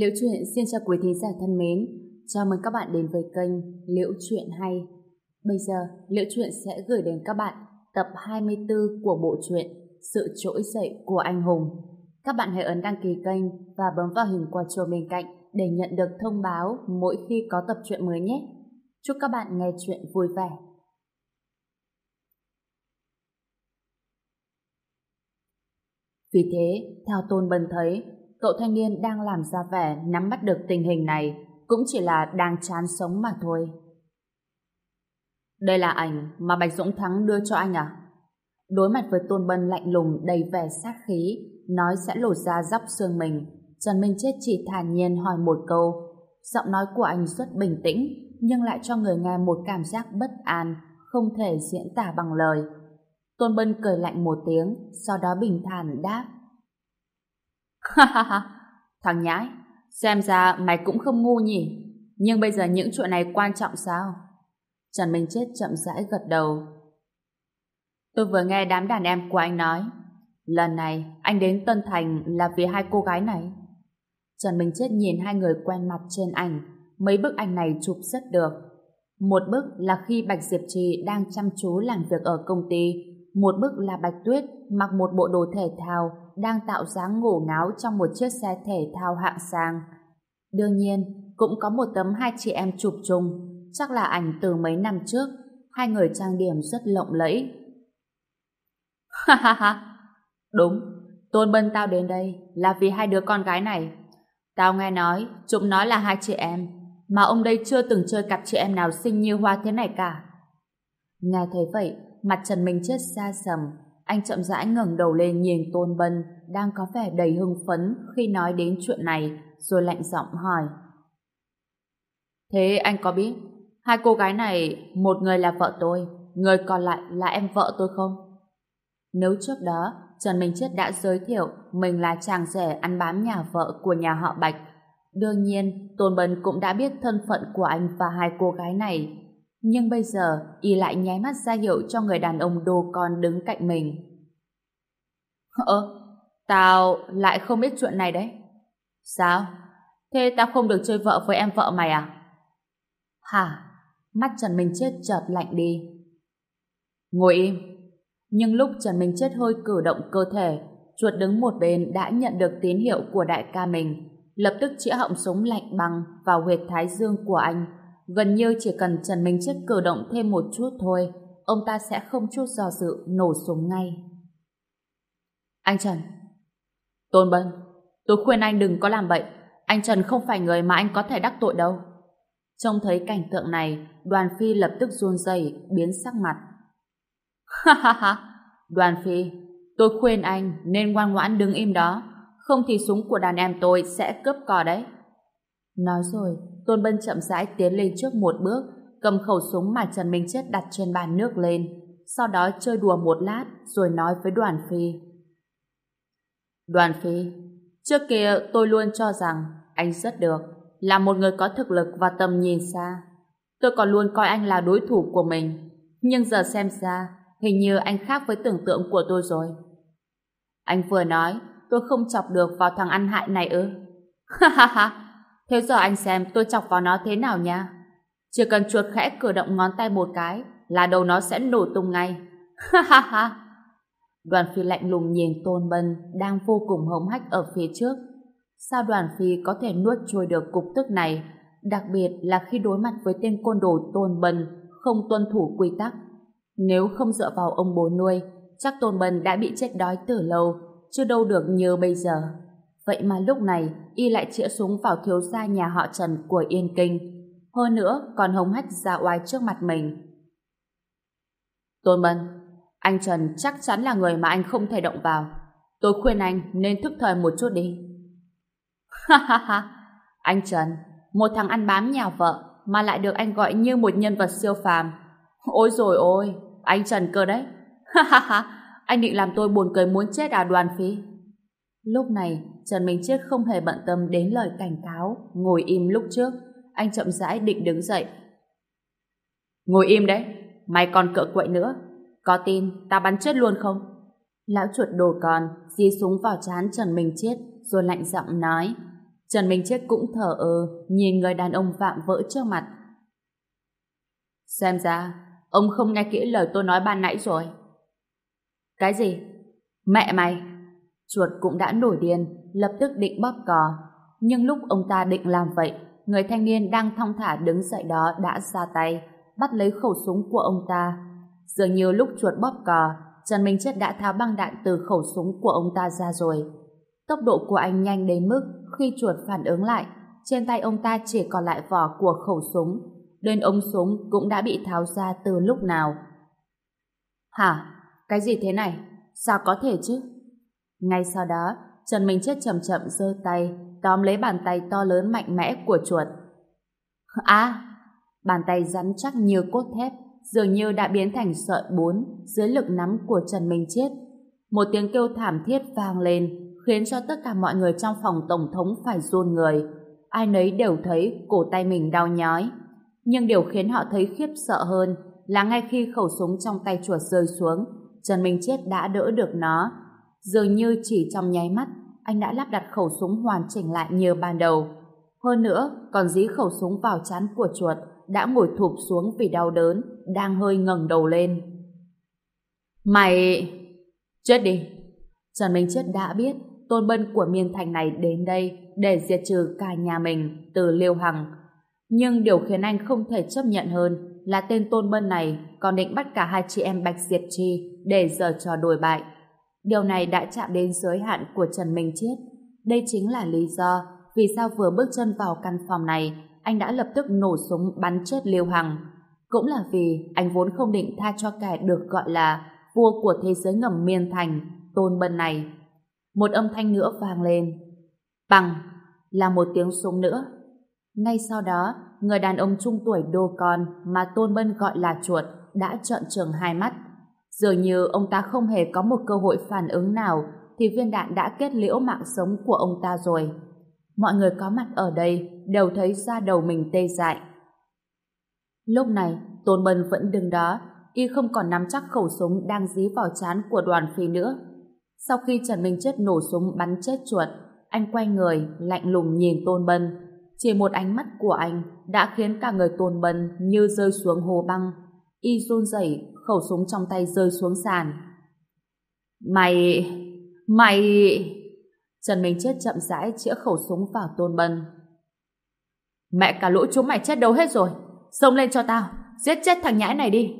Liễu Chuyện xin chào quý thính giả thân mến. Chào mừng các bạn đến với kênh Liễu Chuyện Hay. Bây giờ, Liễu Chuyện sẽ gửi đến các bạn tập 24 của bộ truyện Sự Trỗi Dậy của Anh Hùng. Các bạn hãy ấn đăng ký kênh và bấm vào hình quả chuông bên cạnh để nhận được thông báo mỗi khi có tập truyện mới nhé. Chúc các bạn nghe chuyện vui vẻ. Vì thế, theo Tôn bần thấy, cậu thanh niên đang làm ra vẻ nắm bắt được tình hình này cũng chỉ là đang chán sống mà thôi. Đây là ảnh mà Bạch Dũng Thắng đưa cho anh à? Đối mặt với Tôn Bân lạnh lùng đầy vẻ sát khí, nói sẽ lột ra dóc xương mình, Trần Minh Chết chỉ thản nhiên hỏi một câu. Giọng nói của anh rất bình tĩnh, nhưng lại cho người nghe một cảm giác bất an, không thể diễn tả bằng lời. Tôn Bân cười lạnh một tiếng, sau đó bình thản đáp. Ha ha ha, thằng nhãi, xem ra mày cũng không ngu nhỉ. Nhưng bây giờ những chuyện này quan trọng sao? Trần Minh Chết chậm rãi gật đầu. Tôi vừa nghe đám đàn em của anh nói, lần này anh đến Tân Thành là vì hai cô gái này. Trần Minh Chết nhìn hai người quen mặt trên ảnh, mấy bức ảnh này chụp rất được. Một bức là khi Bạch Diệp Trì đang chăm chú làm việc ở công ty, một bức là Bạch Tuyết mặc một bộ đồ thể thao đang tạo dáng ngổ ngáo trong một chiếc xe thể thao hạng sang. Đương nhiên, cũng có một tấm hai chị em chụp chung, chắc là ảnh từ mấy năm trước, hai người trang điểm rất lộng lẫy. Ha ha ha, đúng, Tôn Bân tao đến đây là vì hai đứa con gái này. Tao nghe nói, chúng nói là hai chị em, mà ông đây chưa từng chơi cặp chị em nào xinh như hoa thế này cả. Nghe thấy vậy, mặt Trần Minh Chết xa sầm, anh chậm rãi ngẩng đầu lên nhìn Tôn Bân đang có vẻ đầy hưng phấn khi nói đến chuyện này, rồi lạnh giọng hỏi. Thế anh có biết, hai cô gái này, một người là vợ tôi, người còn lại là em vợ tôi không? Nếu trước đó, Trần Minh Chết đã giới thiệu mình là chàng rể ăn bám nhà vợ của nhà họ Bạch, đương nhiên Tôn Bân cũng đã biết thân phận của anh và hai cô gái này nhưng bây giờ y lại nháy mắt ra hiệu cho người đàn ông đồ con đứng cạnh mình. Ơ, tao lại không biết chuyện này đấy. Sao? Thế tao không được chơi vợ với em vợ mày à? Hả? Mắt Trần Minh Chết chợt lạnh đi. Ngồi im. Nhưng lúc Trần Minh Chết hơi cử động cơ thể, chuột đứng một bên đã nhận được tín hiệu của đại ca mình, lập tức chĩa họng súng lạnh băng vào huyệt thái dương của anh, Gần như chỉ cần Trần Minh Chết cử động thêm một chút thôi, ông ta sẽ không chút do dự nổ súng ngay. Anh Trần. Tôn Bân Tôi khuyên anh đừng có làm vậy. Anh Trần không phải người mà anh có thể đắc tội đâu. Trông thấy cảnh tượng này Đoàn Phi lập tức run rẩy Biến sắc mặt. Ha ha ha. Đoàn Phi Tôi khuyên anh nên ngoan ngoãn đứng im đó. Không thì súng của đàn em tôi sẽ cướp cò đấy. Nói rồi Tôn Bân chậm rãi tiến lên trước một bước, cầm khẩu súng mà Trần Minh Chết đặt trên bàn nước lên, sau đó chơi đùa một lát rồi nói với Đoàn Phi. Đoàn Phi, trước kia tôi luôn cho rằng anh rất được, là một người có thực lực và tầm nhìn xa. Tôi còn luôn coi anh là đối thủ của mình, nhưng giờ xem ra, hình như anh khác với tưởng tượng của tôi rồi. Anh vừa nói, tôi không chọc được vào thằng ăn hại này ư? Ha ha ha! Thế giờ anh xem tôi chọc vào nó thế nào nha. Chỉ cần chuột khẽ cử động ngón tay một cái là đầu nó sẽ nổ tung ngay. Ha ha ha. Đoàn phi lạnh lùng nhìn Tôn Bân đang vô cùng hống hách ở phía trước. Sao đoàn phi có thể nuốt trôi được cục tức này, đặc biệt là khi đối mặt với tên côn đồ Tôn Bân không tuân thủ quy tắc. Nếu không dựa vào ông bố nuôi, chắc Tôn Bân đã bị chết đói từ lâu, chưa đâu được như bây giờ. Vậy mà lúc này, y lại chĩa súng vào thiếu gia nhà họ Trần của Yên Kinh. Hơn nữa, còn hống hách ra oai trước mặt mình. Tôn Mân, anh Trần chắc chắn là người mà anh không thể động vào. Tôi khuyên anh nên thức thời một chút đi. Ha ha ha, anh Trần, một thằng ăn bám nhà vợ mà lại được anh gọi như một nhân vật siêu phàm. Ôi rồi ôi, anh Trần cơ đấy. Ha ha ha, anh định làm tôi buồn cười muốn chết à đoàn phi? Lúc này, Trần Minh Chiết không hề bận tâm đến lời cảnh cáo, ngồi im lúc trước. Anh chậm rãi định đứng dậy. Ngồi im đấy, mày còn cỡ quậy nữa. Có tin, ta bắn chết luôn không? Lão chuột đồ con di súng vào chán Trần Minh Chiết, rồi lạnh giọng nói. Trần Minh Chết cũng thở ơ, nhìn người đàn ông vạm vỡ trước mặt. Xem ra, ông không nghe kỹ lời tôi nói ban nãy rồi. Cái gì? Mẹ mày! Chuột cũng đã nổi điên, lập tức định bóp cò. Nhưng lúc ông ta định làm vậy, người thanh niên đang thong thả đứng dậy đó đã ra tay, bắt lấy khẩu súng của ông ta. Dường như lúc chuột bóp cò, Trần Minh Chết đã tháo băng đạn từ khẩu súng của ông ta ra rồi. Tốc độ của anh nhanh đến mức khi chuột phản ứng lại, trên tay ông ta chỉ còn lại vỏ của khẩu súng, đến ống súng cũng đã bị tháo ra từ lúc nào. Hả? Cái gì thế này? Sao có thể chứ? Ngay sau đó, Trần Minh Chết chậm chậm giơ tay, tóm lấy bàn tay to lớn mạnh mẽ của chuột. À! Bàn tay rắn chắc như cốt thép, dường như đã biến thành sợi bún dưới lực nắm của Trần Minh Chết. Một tiếng kêu thảm thiết vang lên, khiến cho tất cả mọi người trong phòng tổng thống phải run người. Ai nấy đều thấy cổ tay mình đau nhói. Nhưng điều khiến họ thấy khiếp sợ hơn là ngay khi khẩu súng trong tay chuột rơi xuống, Trần Minh Chết đã đỡ được nó. Dường như chỉ trong nháy mắt, anh đã lắp đặt khẩu súng hoàn chỉnh lại như ban đầu. Hơn nữa, còn dí khẩu súng vào chán của chuột đã ngồi thụp xuống vì đau đớn, đang hơi ngẩng đầu lên. Mày... Chết đi! Trần Minh Chết đã biết tôn bân của miên thành này đến đây để diệt trừ cả nhà mình từ liêu hằng. Nhưng điều khiến anh không thể chấp nhận hơn là tên tôn bân này còn định bắt cả hai chị em Bạch Diệt Chi để giờ trò đổi bại. Điều này đã chạm đến giới hạn của Trần Minh Chiết. Đây chính là lý do vì sao vừa bước chân vào căn phòng này anh đã lập tức nổ súng bắn chết Liêu Hằng. Cũng là vì anh vốn không định tha cho kẻ được gọi là vua của thế giới ngầm miên thành, tôn bân này. Một âm thanh nữa vang lên. Bằng là một tiếng súng nữa. Ngay sau đó, người đàn ông trung tuổi đô con mà Tôn Bân gọi là chuột đã trợn trừng hai mắt. Dường như ông ta không hề có một cơ hội phản ứng nào thì viên đạn đã kết liễu mạng sống của ông ta rồi. Mọi người có mặt ở đây đều thấy da đầu mình tê dại. Lúc này, Tôn Bân vẫn đứng đó, y không còn nắm chắc khẩu súng đang dí vào chán của đoàn phi nữa. Sau khi Trần Minh Chết nổ súng bắn chết chuột, anh quay người, lạnh lùng nhìn Tôn Bân. Chỉ một ánh mắt của anh đã khiến cả người Tôn Bân như rơi xuống hồ băng. Y run rẩy, khẩu súng trong tay rơi xuống sàn. Mày... Mày... Trần Minh Chết chậm rãi chĩa khẩu súng vào Tôn Bân. Mẹ cả lũ chúng mày chết đâu hết rồi. Xông lên cho tao, giết chết thằng nhãi này đi.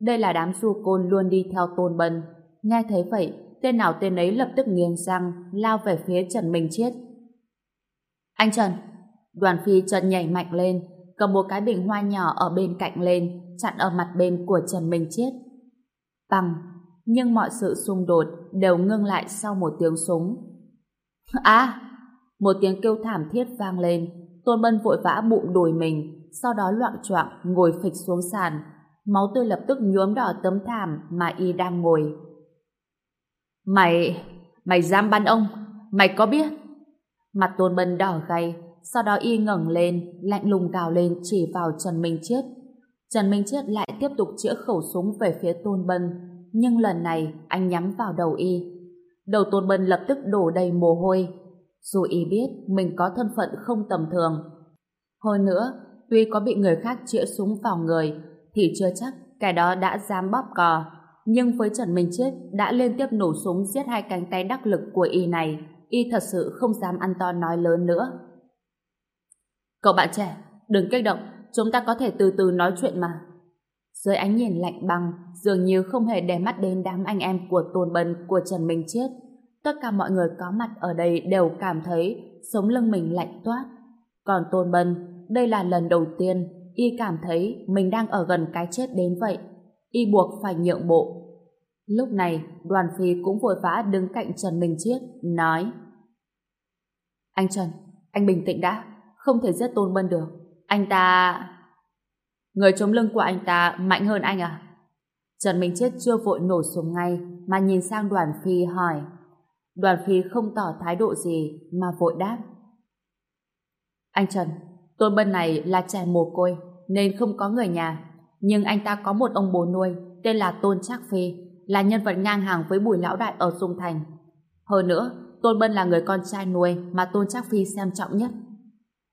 Đây là đám du côn luôn đi theo Tôn Bân. Nghe thấy vậy, tên nào tên ấy lập tức nghiêng sang, lao về phía Trần Minh chết. Anh Trần! Đoàn phi Trần nhảy mạnh lên, cầm một cái bình hoa nhỏ ở bên cạnh lên, chặn ở mặt bên của Trần Minh Chiết. Bằng, nhưng mọi sự xung đột đều ngưng lại sau một tiếng súng. À! Một tiếng kêu thảm thiết vang lên, Tôn Bân vội vã bụng đùi mình, sau đó loạn choạng ngồi phịch xuống sàn, máu tươi lập tức nhuốm đỏ tấm thảm mà y đang ngồi. Mày, mày dám bắn ông, mày có biết? Mặt Tôn Bân đỏ gay, sau đó y ngẩng lên, lạnh lùng gào lên chỉ vào Trần Minh Chiết. Trần Minh Chiết lại tiếp tục chĩa khẩu súng về phía Tôn Bân, nhưng lần này anh nhắm vào đầu y. Đầu Tôn Bân lập tức đổ đầy mồ hôi, dù y biết mình có thân phận không tầm thường. Hơn nữa, tuy có bị người khác chĩa súng vào người, thì chưa chắc kẻ đó đã dám bóp cò, nhưng với Trần Minh Chết đã liên tiếp nổ súng giết hai cánh tay đắc lực của y này, y thật sự không dám ăn to nói lớn nữa. Cậu bạn trẻ, đừng kích động, chúng ta có thể từ từ nói chuyện mà. Dưới ánh nhìn lạnh băng, dường như không hề để mắt đến đám anh em của Tôn Bân của Trần Minh Chết. Tất cả mọi người có mặt ở đây đều cảm thấy sống lưng mình lạnh toát. Còn Tôn Bân, đây là lần đầu tiên y cảm thấy mình đang ở gần cái chết đến vậy y buộc phải nhượng bộ. Lúc này, đoàn phi cũng vội vã đứng cạnh Trần Minh Chiết, nói Anh Trần, anh bình tĩnh đã, không thể giết Tôn Bân được. Anh ta... Người chống lưng của anh ta mạnh hơn anh à? Trần Minh chết chưa vội nổ súng ngay, mà nhìn sang đoàn phi hỏi. Đoàn phi không tỏ thái độ gì, mà vội đáp. Anh Trần, Tôn Bân này là trẻ mồ côi, nên không có người nhà nhưng anh ta có một ông bố nuôi tên là Tôn Trác Phi, là nhân vật ngang hàng với Bùi Lão Đại ở Dung Thành. Hơn nữa, Tôn Bân là người con trai nuôi mà Tôn Trác Phi xem trọng nhất.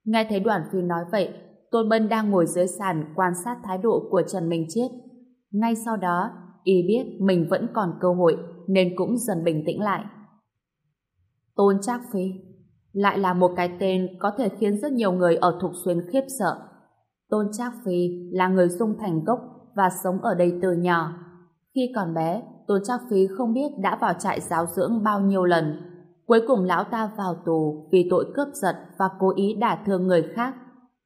Nghe thấy đoàn phi nói vậy, Tôn Bân đang ngồi dưới sàn quan sát thái độ của Trần Minh Chiết. Ngay sau đó, y biết mình vẫn còn cơ hội nên cũng dần bình tĩnh lại. Tôn Trác Phi lại là một cái tên có thể khiến rất nhiều người ở Thục Xuyên khiếp sợ. Tôn Trác Phi là người dung thành gốc và sống ở đây từ nhỏ. Khi còn bé, Tôn Trác Phi không biết đã vào trại giáo dưỡng bao nhiêu lần. Cuối cùng lão ta vào tù vì tội cướp giật và cố ý đả thương người khác.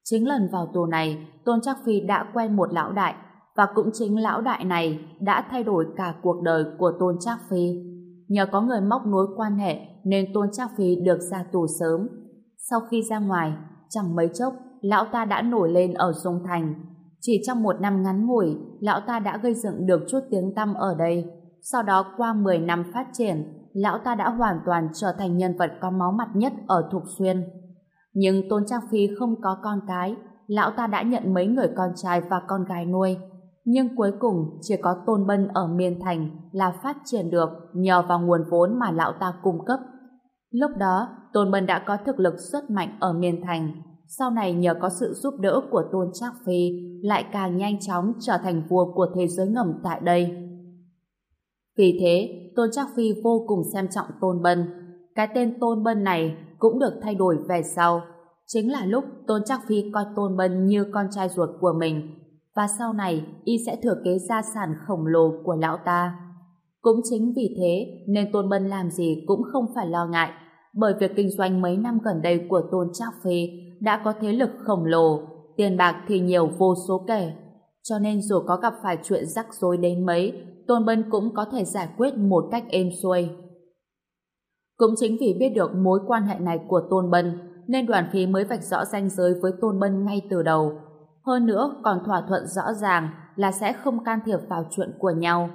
Chính lần vào tù này, Tôn Trác Phi đã quen một lão đại và cũng chính lão đại này đã thay đổi cả cuộc đời của Tôn Trác Phi. Nhờ có người móc nối quan hệ nên Tôn Trác Phi được ra tù sớm. Sau khi ra ngoài, chẳng mấy chốc, lão ta đã nổi lên ở Dung Thành. Chỉ trong một năm ngắn ngủi, lão ta đã gây dựng được chút tiếng tăm ở đây. Sau đó qua 10 năm phát triển, lão ta đã hoàn toàn trở thành nhân vật có máu mặt nhất ở Thục Xuyên. Nhưng Tôn trang Phi không có con cái, lão ta đã nhận mấy người con trai và con gái nuôi. Nhưng cuối cùng chỉ có Tôn Bân ở Miên Thành là phát triển được nhờ vào nguồn vốn mà lão ta cung cấp. Lúc đó, Tôn Bân đã có thực lực rất mạnh ở Miên Thành. Sau này nhờ có sự giúp đỡ của Tôn Trác Phi lại càng nhanh chóng trở thành vua của thế giới ngầm tại đây. Vì thế, Tôn Trác Phi vô cùng xem trọng Tôn Bân. Cái tên Tôn Bân này cũng được thay đổi về sau. Chính là lúc Tôn Trác Phi coi Tôn Bân như con trai ruột của mình và sau này y sẽ thừa kế gia sản khổng lồ của lão ta. Cũng chính vì thế nên Tôn Bân làm gì cũng không phải lo ngại bởi việc kinh doanh mấy năm gần đây của Tôn Trác Phi đã có thế lực khổng lồ, tiền bạc thì nhiều vô số kể. Cho nên dù có gặp phải chuyện rắc rối đến mấy, Tôn Bân cũng có thể giải quyết một cách êm xuôi. Cũng chính vì biết được mối quan hệ này của Tôn Bân, nên đoàn phí mới vạch rõ ranh giới với Tôn Bân ngay từ đầu. Hơn nữa còn thỏa thuận rõ ràng là sẽ không can thiệp vào chuyện của nhau.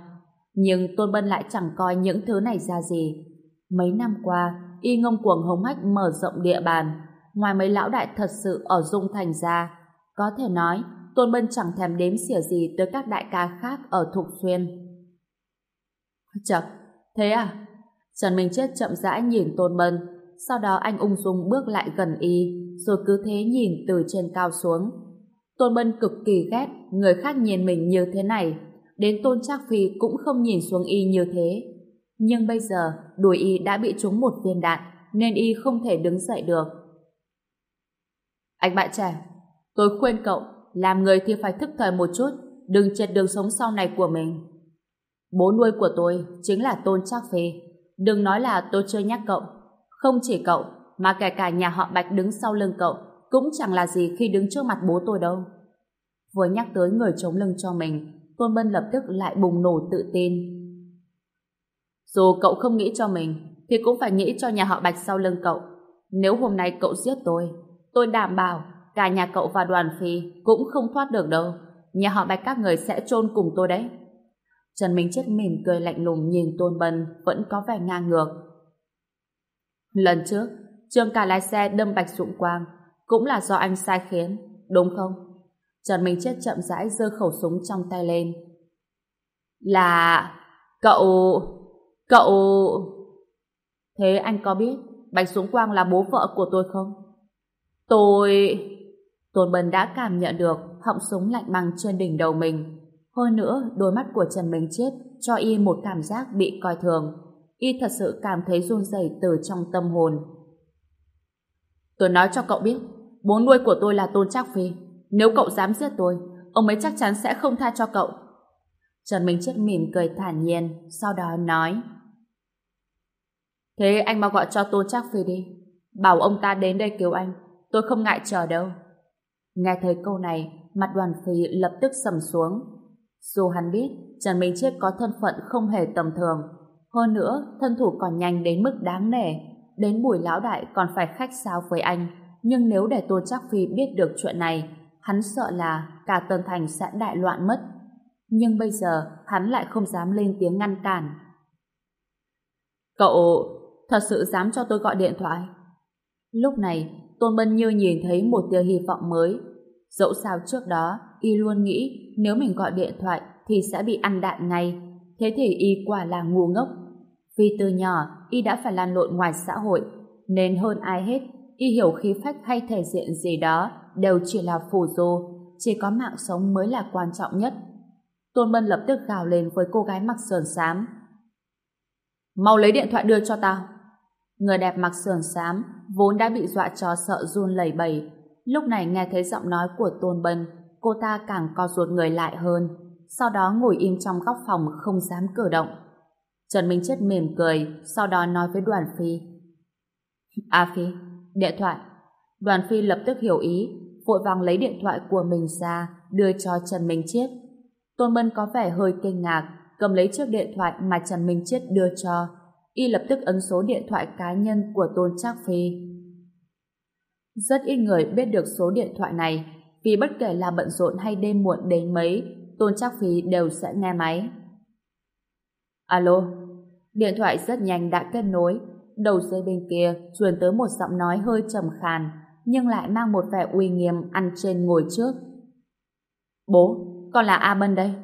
Nhưng Tôn Bân lại chẳng coi những thứ này ra gì. Mấy năm qua, y ngông cuồng hống hách mở rộng địa bàn. Ngoài mấy lão đại thật sự ở Dung Thành ra, có thể nói Tôn Bân chẳng thèm đếm xỉa gì tới các đại ca khác ở Thục Xuyên. Chật, thế à? Trần Minh Chết chậm rãi nhìn Tôn Bân, sau đó anh ung dung bước lại gần y, rồi cứ thế nhìn từ trên cao xuống. Tôn Bân cực kỳ ghét người khác nhìn mình như thế này, đến Tôn Trác Phi cũng không nhìn xuống y như thế. Nhưng bây giờ, đùi y đã bị trúng một viên đạn, nên y không thể đứng dậy được. Anh bạn trẻ, tôi khuyên cậu, làm người thì phải thức thời một chút, đừng chết đường sống sau này của mình. Bố nuôi của tôi chính là Tôn Trác Phi. Đừng nói là tôi chưa nhắc cậu. Không chỉ cậu, mà kể cả nhà họ Bạch đứng sau lưng cậu, cũng chẳng là gì khi đứng trước mặt bố tôi đâu. Vừa nhắc tới người chống lưng cho mình, Tôn Bân lập tức lại bùng nổ tự tin. Dù cậu không nghĩ cho mình, thì cũng phải nghĩ cho nhà họ Bạch sau lưng cậu. Nếu hôm nay cậu giết tôi, tôi đảm bảo cả nhà cậu và đoàn phi cũng không thoát được đâu. Nhà họ Bạch các người sẽ chôn cùng tôi đấy. Trần Minh Chết mỉm cười lạnh lùng nhìn Tôn Bân vẫn có vẻ ngang ngược. Lần trước, Trương cả lái xe đâm Bạch Dũng Quang cũng là do anh sai khiến, đúng không? Trần Minh Chết chậm rãi giơ khẩu súng trong tay lên. Là... cậu... cậu... Thế anh có biết Bạch Dũng Quang là bố vợ của tôi không? Tôi... Tôn Bân đã cảm nhận được họng súng lạnh băng trên đỉnh đầu mình. Hơn nữa, đôi mắt của Trần Minh Chết cho y một cảm giác bị coi thường. Y thật sự cảm thấy run rẩy từ trong tâm hồn. Tôi nói cho cậu biết, bố nuôi của tôi là Tôn Trác Phi. Nếu cậu dám giết tôi, ông ấy chắc chắn sẽ không tha cho cậu. Trần Minh Chết mỉm cười thản nhiên, sau đó nói Thế anh mau gọi cho Tôn Trác Phi đi. Bảo ông ta đến đây cứu anh. Tôi không ngại chờ đâu. Nghe thấy câu này, mặt đoàn phi lập tức sầm xuống. Dù hắn biết Trần Minh Chết có thân phận không hề tầm thường, hơn nữa thân thủ còn nhanh đến mức đáng nể, đến buổi lão đại còn phải khách sáo với anh, nhưng nếu để Tô Trác Phi biết được chuyện này, hắn sợ là cả Tân Thành sẽ đại loạn mất. Nhưng bây giờ hắn lại không dám lên tiếng ngăn cản. Cậu thật sự dám cho tôi gọi điện thoại? Lúc này, Tôn Bân Như nhìn thấy một tia hy vọng mới. Dẫu sao trước đó, y luôn nghĩ nếu mình gọi điện thoại thì sẽ bị ăn đạn ngay. Thế thì y quả là ngu ngốc. Vì từ nhỏ, y đã phải lan lộn ngoài xã hội, nên hơn ai hết, y hiểu khí phách hay thể diện gì đó đều chỉ là phù du, chỉ có mạng sống mới là quan trọng nhất. Tôn Bân lập tức gào lên với cô gái mặc sườn xám. Mau lấy điện thoại đưa cho tao. Người đẹp mặc sườn xám vốn đã bị dọa cho sợ run lẩy bẩy. Lúc này nghe thấy giọng nói của Tôn Bân, cô ta càng co ruột người lại hơn. Sau đó ngồi im trong góc phòng không dám cử động. Trần Minh Chết mỉm cười, sau đó nói với Đoàn Phi. A à Phi, điện thoại. Đoàn Phi lập tức hiểu ý, vội vàng lấy điện thoại của mình ra, đưa cho Trần Minh Chết. Tôn Bân có vẻ hơi kinh ngạc, cầm lấy chiếc điện thoại mà Trần Minh Chết đưa cho. Y lập tức ấn số điện thoại cá nhân của Tôn Trác Phi. Rất ít người biết được số điện thoại này, vì bất kể là bận rộn hay đêm muộn đến mấy, Tôn Trác Phi đều sẽ nghe máy. Alo, điện thoại rất nhanh đã kết nối, đầu dây bên kia truyền tới một giọng nói hơi trầm khàn, nhưng lại mang một vẻ uy nghiêm ăn trên ngồi trước. Bố, con là A Bân đây.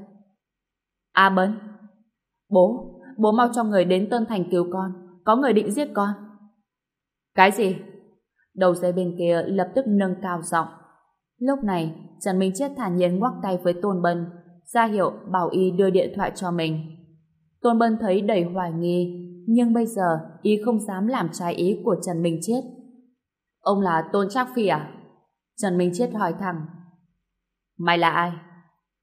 A Bân? Bố, bố mau cho người đến Tân Thành cứu con. Có người định giết con. Cái gì? Đầu dây bên kia lập tức nâng cao giọng. Lúc này, Trần Minh Chết thản nhiên ngoắc tay với Tôn Bân, ra hiệu bảo y đưa điện thoại cho mình. Tôn Bân thấy đầy hoài nghi, nhưng bây giờ y không dám làm trái ý của Trần Minh Chết. Ông là Tôn Trác Phi à? Trần Minh Chết hỏi thẳng. Mày là ai?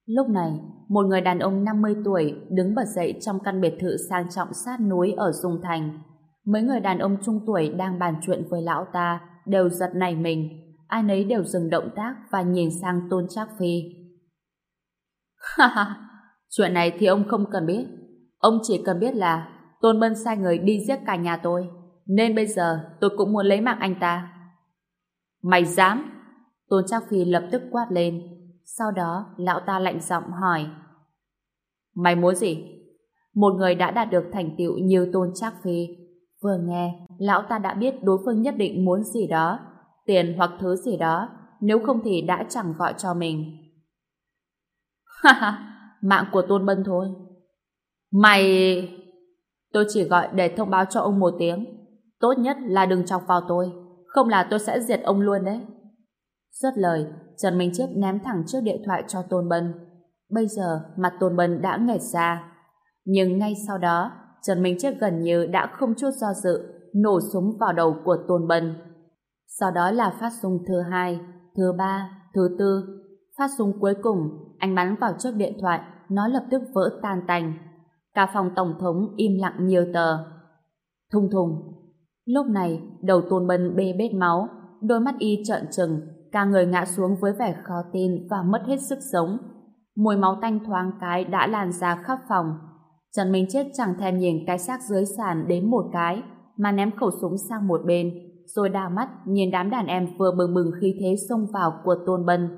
Lúc này, một người đàn ông 50 tuổi đứng bật dậy trong căn biệt thự sang trọng sát núi ở Dung Thành. Mấy người đàn ông trung tuổi đang bàn chuyện với lão ta đều giật nảy mình. Ai nấy đều dừng động tác và nhìn sang Tôn Trác Phi. Ha ha, chuyện này thì ông không cần biết. Ông chỉ cần biết là Tôn Bân sai người đi giết cả nhà tôi. Nên bây giờ tôi cũng muốn lấy mạng anh ta. Mày dám? Tôn Trác Phi lập tức quát lên. Sau đó, lão ta lạnh giọng hỏi. Mày muốn gì? Một người đã đạt được thành tựu như Tôn Trác Phi. Vừa nghe, lão ta đã biết đối phương nhất định muốn gì đó, tiền hoặc thứ gì đó, nếu không thì đã chẳng gọi cho mình. Ha ha, mạng của Tôn Bân thôi. Mày... Tôi chỉ gọi để thông báo cho ông một tiếng. Tốt nhất là đừng chọc vào tôi, không là tôi sẽ diệt ông luôn đấy. Rất lời, Trần Minh chiết ném thẳng chiếc điện thoại cho Tôn Bân. Bây giờ, mặt Tôn Bân đã nghẹt ra. Nhưng ngay sau đó, Trần Minh Chết gần như đã không chút do dự, nổ súng vào đầu của Tôn Bân. Sau đó là phát súng thứ hai, thứ ba, thứ tư. Phát súng cuối cùng, anh bắn vào chiếc điện thoại, nó lập tức vỡ tan tành. Cả phòng tổng thống im lặng nhiều tờ. Thùng thùng. Lúc này, đầu Tôn Bân bê bết máu, đôi mắt y trợn trừng, cả người ngã xuống với vẻ khó tin và mất hết sức sống. Mùi máu tanh thoáng cái đã lan ra khắp phòng. Trần Minh Chết chẳng thèm nhìn cái xác dưới sàn đến một cái, mà ném khẩu súng sang một bên, rồi đào mắt nhìn đám đàn em vừa bừng bừng khí thế xông vào của Tôn Bân.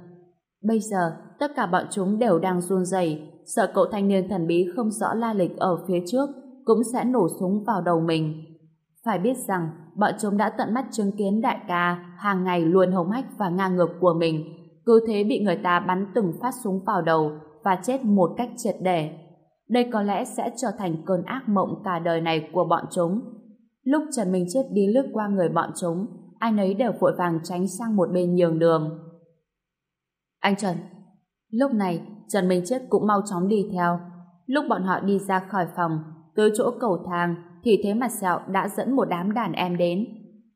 Bây giờ, tất cả bọn chúng đều đang run rẩy, sợ cậu thanh niên thần bí không rõ la lịch ở phía trước cũng sẽ nổ súng vào đầu mình. Phải biết rằng, bọn chúng đã tận mắt chứng kiến đại ca hàng ngày luôn hống hách và ngang ngược của mình, cứ thế bị người ta bắn từng phát súng vào đầu và chết một cách triệt để. Đây có lẽ sẽ trở thành cơn ác mộng cả đời này của bọn chúng. Lúc Trần Minh Chết đi lướt qua người bọn chúng, ai nấy đều vội vàng tránh sang một bên nhường đường. Anh Trần. Lúc này, Trần Minh Chết cũng mau chóng đi theo. Lúc bọn họ đi ra khỏi phòng, tới chỗ cầu thang, thì thế mặt sẹo đã dẫn một đám đàn em đến.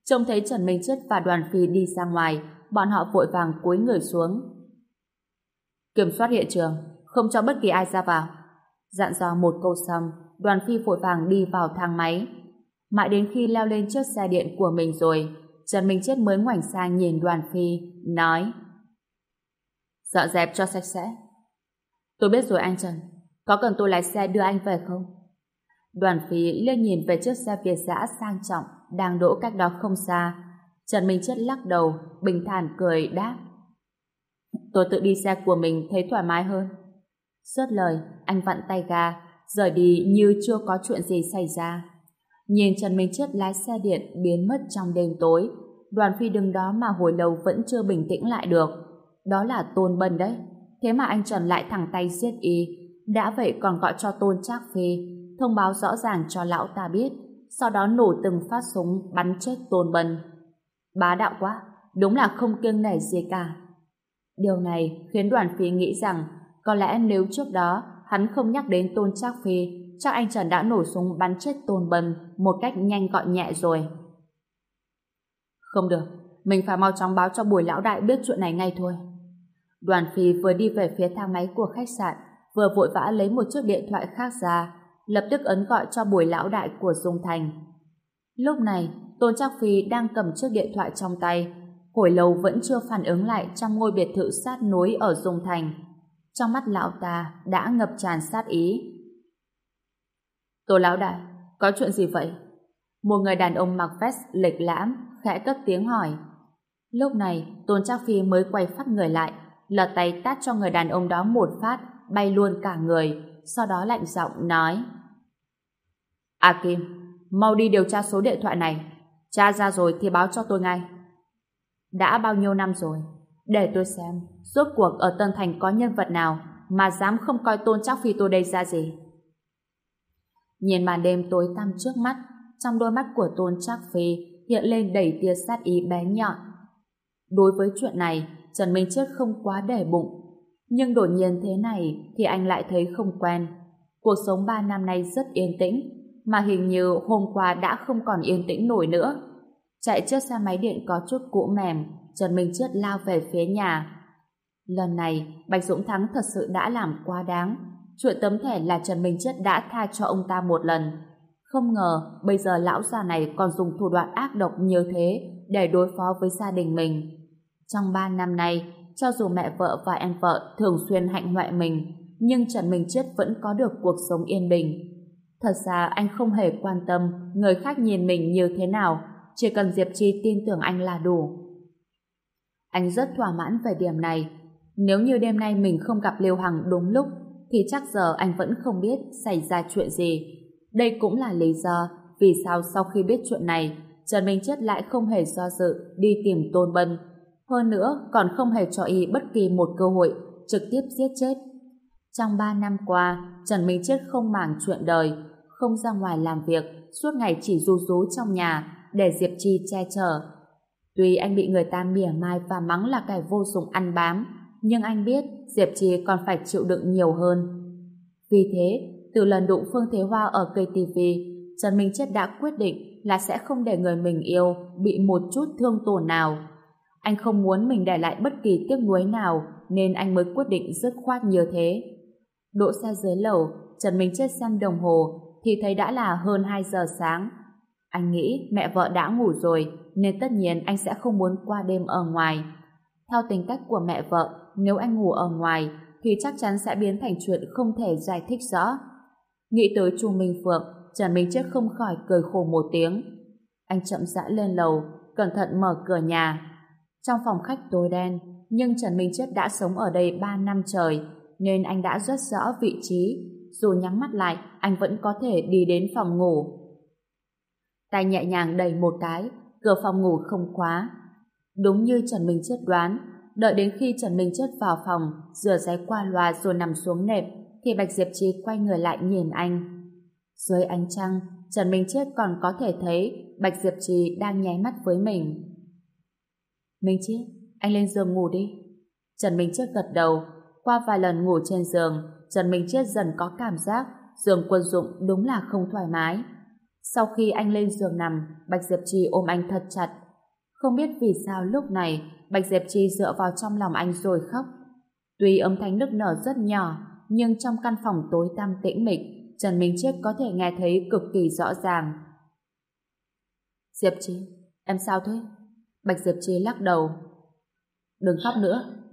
Trông thấy Trần Minh Chết và đoàn phi đi ra ngoài, bọn họ vội vàng cúi người xuống. Kiểm soát hiện trường, không cho bất kỳ ai ra vào. Dặn dò một câu xong, đoàn phi vội vàng đi vào thang máy. Mãi đến khi leo lên chiếc xe điện của mình rồi, Trần Minh Chết mới ngoảnh sang nhìn đoàn phi, nói Dọn dẹp cho sạch sẽ. Tôi biết rồi anh Trần, có cần tôi lái xe đưa anh về không? Đoàn phi liếc nhìn về chiếc xe Việt giã sang trọng đang đỗ cách đó không xa. Trần Minh Chết lắc đầu, bình thản cười đáp. Tôi tự đi xe của mình thấy thoải mái hơn. Suốt lời, anh vặn tay ga, rời đi như chưa có chuyện gì xảy ra. Nhìn Trần Minh Chết lái xe điện biến mất trong đêm tối, đoàn phi đứng đó mà hồi lâu vẫn chưa bình tĩnh lại được. Đó là Tôn Bân đấy. Thế mà anh Trần lại thẳng tay giết y. Đã vậy còn gọi cho Tôn Trác Phi, thông báo rõ ràng cho lão ta biết, sau đó nổ từng phát súng bắn chết Tôn Bân. Bá đạo quá, đúng là không kiêng nể gì cả. Điều này khiến đoàn phi nghĩ rằng có lẽ nếu trước đó hắn không nhắc đến Tôn Trác Phi, chắc anh Trần đã nổ súng bắn chết Tôn Bân một cách nhanh gọn nhẹ rồi. Không được, mình phải mau chóng báo cho bùi lão đại biết chuyện này ngay thôi. Đoàn phi vừa đi về phía thang máy của khách sạn, vừa vội vã lấy một chiếc điện thoại khác ra, lập tức ấn gọi cho bùi lão đại của Dung Thành. Lúc này, Tôn Trác Phi đang cầm chiếc điện thoại trong tay, hồi lâu vẫn chưa phản ứng lại trong ngôi biệt thự sát núi ở Dung Thành. Trong mắt lão ta đã ngập tràn sát ý. Tô lão đại, có chuyện gì vậy? Một người đàn ông mặc vest lệch lãm, khẽ cất tiếng hỏi. Lúc này, Tôn Trác Phi mới quay phát người lại, lật tay tát cho người đàn ông đó một phát, bay luôn cả người, sau đó lạnh giọng nói. A Kim, mau đi điều tra số điện thoại này. Tra ra rồi thì báo cho tôi ngay. Đã bao nhiêu năm rồi? Để tôi xem, rốt cuộc ở Tân Thành có nhân vật nào mà dám không coi tôn trác phi tôi đây ra gì. Nhìn màn đêm tối tăm trước mắt, trong đôi mắt của tôn trác phi hiện lên đầy tia sát ý bé nhọn. Đối với chuyện này, Trần Minh Chết không quá để bụng. Nhưng đột nhiên thế này thì anh lại thấy không quen. Cuộc sống ba năm nay rất yên tĩnh, mà hình như hôm qua đã không còn yên tĩnh nổi nữa. Chạy chiếc xe máy điện có chút cũ mềm, Trần Minh Chết lao về phía nhà. Lần này, Bạch Dũng Thắng thật sự đã làm quá đáng. Chuyện tấm thẻ là Trần Minh Chết đã tha cho ông ta một lần. Không ngờ, bây giờ lão già này còn dùng thủ đoạn ác độc như thế để đối phó với gia đình mình. Trong ba năm nay, cho dù mẹ vợ và em vợ thường xuyên hạnh hoại mình, nhưng Trần Minh Chết vẫn có được cuộc sống yên bình. Thật ra anh không hề quan tâm người khác nhìn mình như thế nào, chỉ cần Diệp Chi tin tưởng anh là đủ. Anh rất thỏa mãn về điểm này. Nếu như đêm nay mình không gặp Liêu Hằng đúng lúc, thì chắc giờ anh vẫn không biết xảy ra chuyện gì. Đây cũng là lý do vì sao sau khi biết chuyện này, Trần Minh Chết lại không hề do dự đi tìm Tôn Bân. Hơn nữa, còn không hề cho y bất kỳ một cơ hội trực tiếp giết chết. Trong ba năm qua, Trần Minh Chết không màng chuyện đời, không ra ngoài làm việc, suốt ngày chỉ ru rú trong nhà để Diệp Chi che chở. Tuy anh bị người ta mỉa mai và mắng là kẻ vô dụng ăn bám, nhưng anh biết Diệp Trì còn phải chịu đựng nhiều hơn. Vì thế, từ lần đụng Phương Thế Hoa ở cây TV, Trần Minh Chết đã quyết định là sẽ không để người mình yêu bị một chút thương tổn nào. Anh không muốn mình để lại bất kỳ tiếc nuối nào nên anh mới quyết định dứt khoát như thế. Đỗ xe dưới lầu, Trần Minh Chết xem đồng hồ thì thấy đã là hơn 2 giờ sáng. Anh nghĩ mẹ vợ đã ngủ rồi nên tất nhiên anh sẽ không muốn qua đêm ở ngoài. Theo tính cách của mẹ vợ, nếu anh ngủ ở ngoài thì chắc chắn sẽ biến thành chuyện không thể giải thích rõ. Nghĩ tới Chu Minh Phượng, Trần Minh Chết không khỏi cười khổ một tiếng. Anh chậm rãi lên lầu, cẩn thận mở cửa nhà. Trong phòng khách tối đen, nhưng Trần Minh Chết đã sống ở đây 3 năm trời, nên anh đã rất rõ vị trí. Dù nhắm mắt lại, anh vẫn có thể đi đến phòng ngủ. Tay nhẹ nhàng đẩy một cái, cửa phòng ngủ không khóa. Đúng như Trần Minh Chết đoán, đợi đến khi Trần Minh Chết vào phòng, rửa giấy qua loa rồi nằm xuống nệm, thì Bạch Diệp Chi quay người lại nhìn anh. Dưới ánh trăng, Trần Minh Chết còn có thể thấy Bạch Diệp Trì đang nháy mắt với mình. Minh Chết, anh lên giường ngủ đi. Trần Minh Chết gật đầu. Qua vài lần ngủ trên giường, Trần Minh Chết dần có cảm giác giường quân dụng đúng là không thoải mái. Sau khi anh lên giường nằm, Bạch Diệp Trì ôm anh thật chặt. Không biết vì sao lúc này Bạch Diệp Chi dựa vào trong lòng anh rồi khóc. Tuy âm thanh nức nở rất nhỏ, nhưng trong căn phòng tối tăm tĩnh mịch, Trần Minh Chiết có thể nghe thấy cực kỳ rõ ràng. Diệp Chi, em sao thế? Bạch Diệp Chi lắc đầu. Đừng khóc nữa.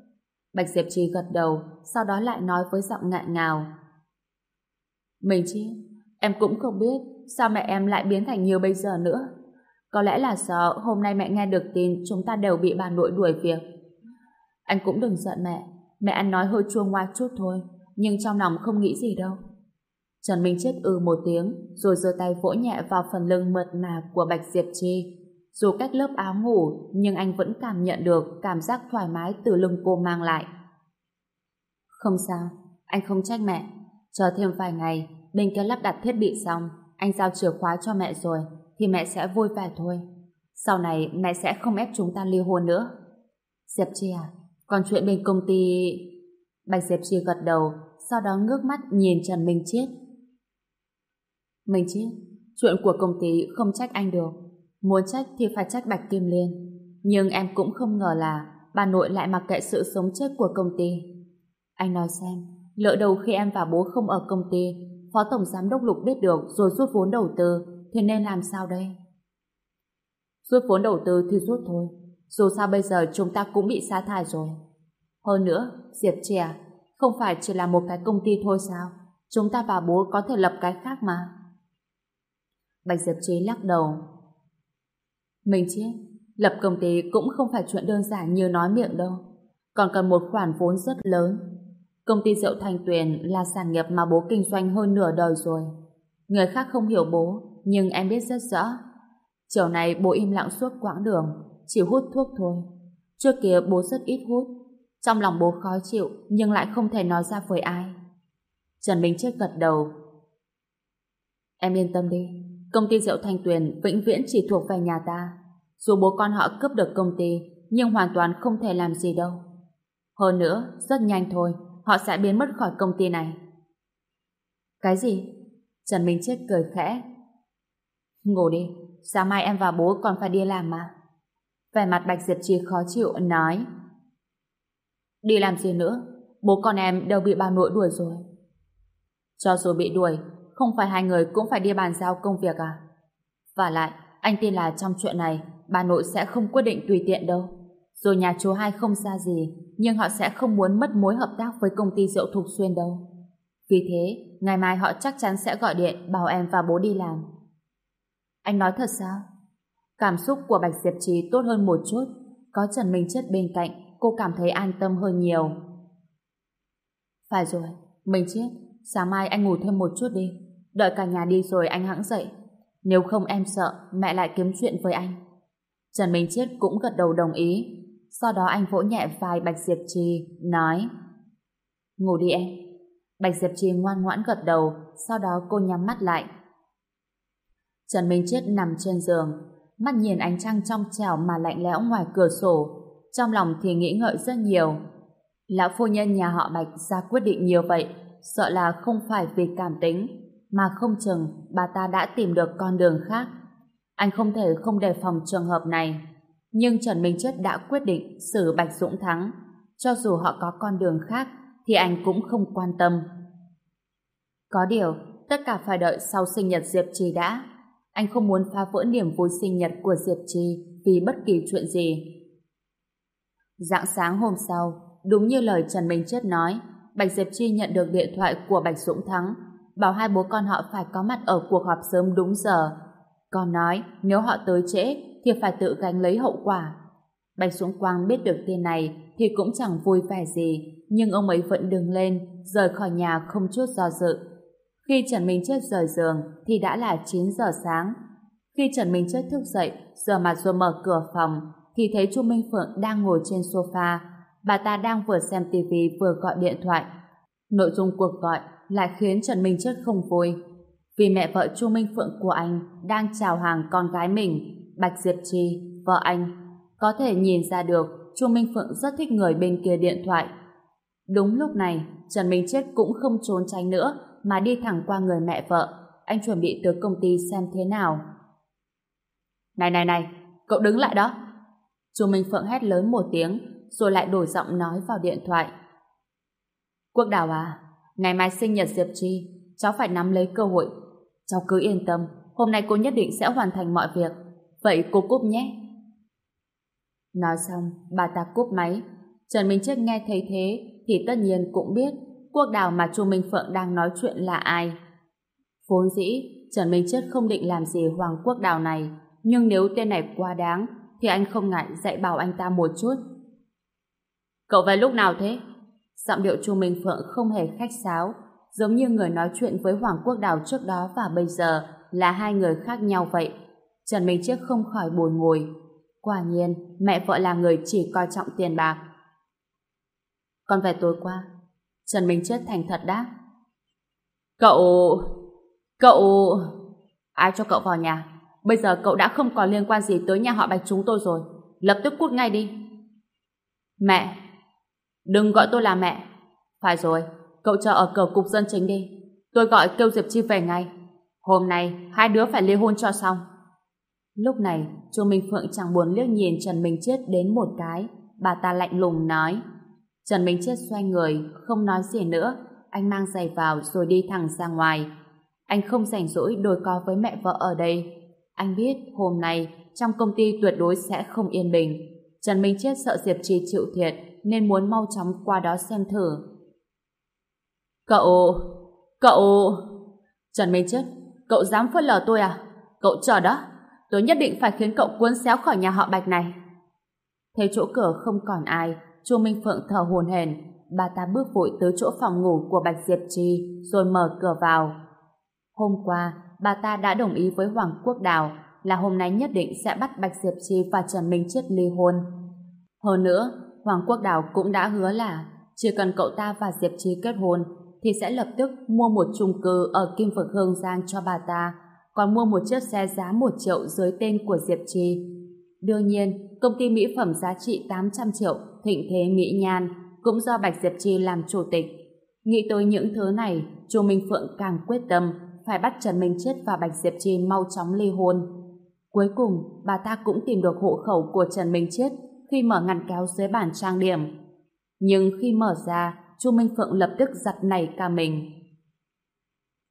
Bạch Diệp Chi gật đầu, sau đó lại nói với giọng ngạn ngào. Minh Chi, em cũng không biết sao mẹ em lại biến thành như bây giờ nữa. Có lẽ là sợ hôm nay mẹ nghe được tin chúng ta đều bị bà nội đuổi việc. Anh cũng đừng giận mẹ, mẹ ăn nói hơi chua ngoa chút thôi, nhưng trong lòng không nghĩ gì đâu. Trần Minh Chết ư ừ một tiếng, rồi giơ tay vỗ nhẹ vào phần lưng mượt mà của Bạch Diệp Chi. Dù cách lớp áo ngủ, nhưng anh vẫn cảm nhận được cảm giác thoải mái từ lưng cô mang lại. Không sao, anh không trách mẹ. Chờ thêm vài ngày, bên kia lắp đặt thiết bị xong, anh giao chìa khóa cho mẹ rồi, thì mẹ sẽ vui vẻ thôi. Sau này mẹ sẽ không ép chúng ta ly hôn nữa. Diệp Chi à, còn chuyện bên công ty... Bạch Diệp Chi gật đầu, sau đó ngước mắt nhìn Trần Minh Chiết. Minh Chiết, chuyện của công ty không trách anh được. Muốn trách thì phải trách Bạch Kim Liên. Nhưng em cũng không ngờ là bà nội lại mặc kệ sự sống chết của công ty. Anh nói xem, lỡ đầu khi em và bố không ở công ty, Phó Tổng Giám Đốc Lục biết được rồi rút vốn đầu tư, thì nên làm sao đây? Rút vốn đầu tư thì rút thôi. Dù sao bây giờ chúng ta cũng bị sa thải rồi. Hơn nữa, Diệp Trẻ, không phải chỉ là một cái công ty thôi sao? Chúng ta và bố có thể lập cái khác mà. Bạch Diệp Trí lắc đầu. Mình chứ, lập công ty cũng không phải chuyện đơn giản như nói miệng đâu. Còn cần một khoản vốn rất lớn. Công ty rượu thành Tuyền là sản nghiệp mà bố kinh doanh hơn nửa đời rồi. Người khác không hiểu bố, nhưng em biết rất rõ. Chiều này bố im lặng suốt quãng đường, chỉ hút thuốc thôi. Trước kia bố rất ít hút. Trong lòng bố khó chịu, nhưng lại không thể nói ra với ai. Trần Minh Chết gật đầu. Em yên tâm đi, công ty rượu Thanh Tuyền vĩnh viễn chỉ thuộc về nhà ta. Dù bố con họ cướp được công ty, nhưng hoàn toàn không thể làm gì đâu. Hơn nữa, rất nhanh thôi, họ sẽ biến mất khỏi công ty này. Cái gì? Trần Minh Chết cười khẽ. Ngủ đi, sáng mai em và bố còn phải đi làm mà. Vẻ mặt Bạch Diệp Chi khó chịu, nói. Đi làm gì nữa? Bố con em đều bị bà nội đuổi rồi. Cho dù bị đuổi, không phải hai người cũng phải đi bàn giao công việc à? Và lại, anh tin là trong chuyện này, bà nội sẽ không quyết định tùy tiện đâu. dù nhà chú hai không ra gì, nhưng họ sẽ không muốn mất mối hợp tác với công ty rượu Thục Xuyên đâu. Vì thế, ngày mai họ chắc chắn sẽ gọi điện bảo em và bố đi làm. Anh nói thật sao? Cảm xúc của Bạch Diệp Trí tốt hơn một chút. Có Trần Minh Chất bên cạnh, cô cảm thấy an tâm hơn nhiều. Phải rồi, Minh Chết, sáng mai anh ngủ thêm một chút đi. Đợi cả nhà đi rồi anh hãng dậy. Nếu không em sợ mẹ lại kiếm chuyện với anh. Trần Minh Chết cũng gật đầu đồng ý. Sau đó anh vỗ nhẹ vai Bạch Diệp Trì, nói Ngủ đi em. Bạch Diệp Trì ngoan ngoãn gật đầu, sau đó cô nhắm mắt lại. Trần Minh Chết nằm trên giường, mắt nhìn ánh trăng trong trẻo mà lạnh lẽo ngoài cửa sổ, trong lòng thì nghĩ ngợi rất nhiều. Lão phu nhân nhà họ Bạch ra quyết định nhiều vậy, sợ là không phải vì cảm tính, mà không chừng bà ta đã tìm được con đường khác. Anh không thể không đề phòng trường hợp này. Nhưng Trần Minh Chất đã quyết định xử Bạch Dũng thắng. Cho dù họ có con đường khác, thì anh cũng không quan tâm. Có điều, tất cả phải đợi sau sinh nhật Diệp Trì đã. Anh không muốn phá vỡ niềm vui sinh nhật của Diệp Trì vì bất kỳ chuyện gì. Dạng sáng hôm sau, đúng như lời Trần Minh Chất nói, Bạch Diệp Chi nhận được điện thoại của Bạch Dũng Thắng, bảo hai bố con họ phải có mặt ở cuộc họp sớm đúng giờ. Con nói nếu họ tới trễ thì phải tự gánh lấy hậu quả. Bạch Dũng Quang biết được tin này thì cũng chẳng vui vẻ gì, nhưng ông ấy vẫn đứng lên, rời khỏi nhà không chút do dự. Khi Trần Minh Chết rời giường thì đã là 9 giờ sáng. Khi Trần Minh Chết thức dậy, rửa mặt rồi mở cửa phòng, thì thấy Chu Minh Phượng đang ngồi trên sofa. Bà ta đang vừa xem tivi vừa gọi điện thoại. Nội dung cuộc gọi lại khiến Trần Minh Chết không vui. Vì mẹ vợ Chu Minh Phượng của anh đang chào hàng con gái mình, Bạch Diệp Trì, vợ anh. Có thể nhìn ra được Chu Minh Phượng rất thích người bên kia điện thoại. Đúng lúc này, Trần Minh Chết cũng không trốn tránh nữa mà đi thẳng qua người mẹ vợ. Anh chuẩn bị tới công ty xem thế nào. Này này này, cậu đứng lại đó. Chu Minh Phượng hét lớn một tiếng, rồi lại đổi giọng nói vào điện thoại. Quốc Đào à, ngày mai sinh nhật Diệp Chi, cháu phải nắm lấy cơ hội. Cháu cứ yên tâm, hôm nay cô nhất định sẽ hoàn thành mọi việc. Vậy cô cúp nhé. Nói xong, bà ta cúp máy. Trần Minh Chết nghe thấy thế, thì tất nhiên cũng biết Quốc Đào mà Chu Minh Phượng đang nói chuyện là ai. Vốn dĩ, Trần Minh Chất không định làm gì Hoàng Quốc Đào này, nhưng nếu tên này quá đáng, thì anh không ngại dạy bảo anh ta một chút. Cậu về lúc nào thế? Giọng điệu Chu Minh Phượng không hề khách sáo, giống như người nói chuyện với Hoàng Quốc Đào trước đó và bây giờ là hai người khác nhau vậy. Trần Minh Chiếc không khỏi buồn ngồi. Quả nhiên, mẹ vợ là người chỉ coi trọng tiền bạc. Con về tối qua. Trần Minh Chết thành thật đáp. Cậu... Cậu... Ai cho cậu vào nhà? Bây giờ cậu đã không còn liên quan gì tới nhà họ Bạch chúng tôi rồi. Lập tức cút ngay đi. Mẹ! Đừng gọi tôi là mẹ. Phải rồi, cậu chờ ở cửa cục dân chính đi. Tôi gọi kêu Diệp Chi về ngay. Hôm nay, hai đứa phải ly hôn cho xong. Lúc này, chu Minh Phượng chẳng buồn liếc nhìn Trần Minh Chết đến một cái. Bà ta lạnh lùng nói. Trần Minh Chết xoay người, không nói gì nữa. Anh mang giày vào rồi đi thẳng ra ngoài. Anh không rảnh rỗi đôi co với mẹ vợ ở đây. Anh biết hôm nay trong công ty tuyệt đối sẽ không yên bình. Trần Minh Chết sợ Diệp Trì chịu thiệt nên muốn mau chóng qua đó xem thử. Cậu... Cậu... Trần Minh Chết, cậu dám phớt lờ tôi à? Cậu chờ đó. Tôi nhất định phải khiến cậu cuốn xéo khỏi nhà họ Bạch này. Thấy chỗ cửa không còn ai, Chu Minh Phượng thở hồn hển, bà ta bước vội tới chỗ phòng ngủ của Bạch Diệp Trì rồi mở cửa vào. Hôm qua, bà ta đã đồng ý với Hoàng Quốc Đào là hôm nay nhất định sẽ bắt Bạch Diệp Trì và Trần Minh Chết ly hôn. Hơn nữa, Hoàng Quốc Đào cũng đã hứa là chỉ cần cậu ta và Diệp Trì kết hôn thì sẽ lập tức mua một chung cư ở Kim Phượng Hương Giang cho bà ta, còn mua một chiếc xe giá một triệu dưới tên của Diệp Trì. Đương nhiên, công ty mỹ phẩm giá trị 800 triệu Thịnh Thế Mỹ Nhan cũng do Bạch Diệp Chi làm chủ tịch. Nghĩ tới những thứ này, chu Minh Phượng càng quyết tâm phải bắt Trần Minh Chết và Bạch Diệp Chi mau chóng ly hôn. Cuối cùng, bà ta cũng tìm được hộ khẩu của Trần Minh Chết khi mở ngăn kéo dưới bàn trang điểm. Nhưng khi mở ra, Chu Minh Phượng lập tức giật nảy cả mình.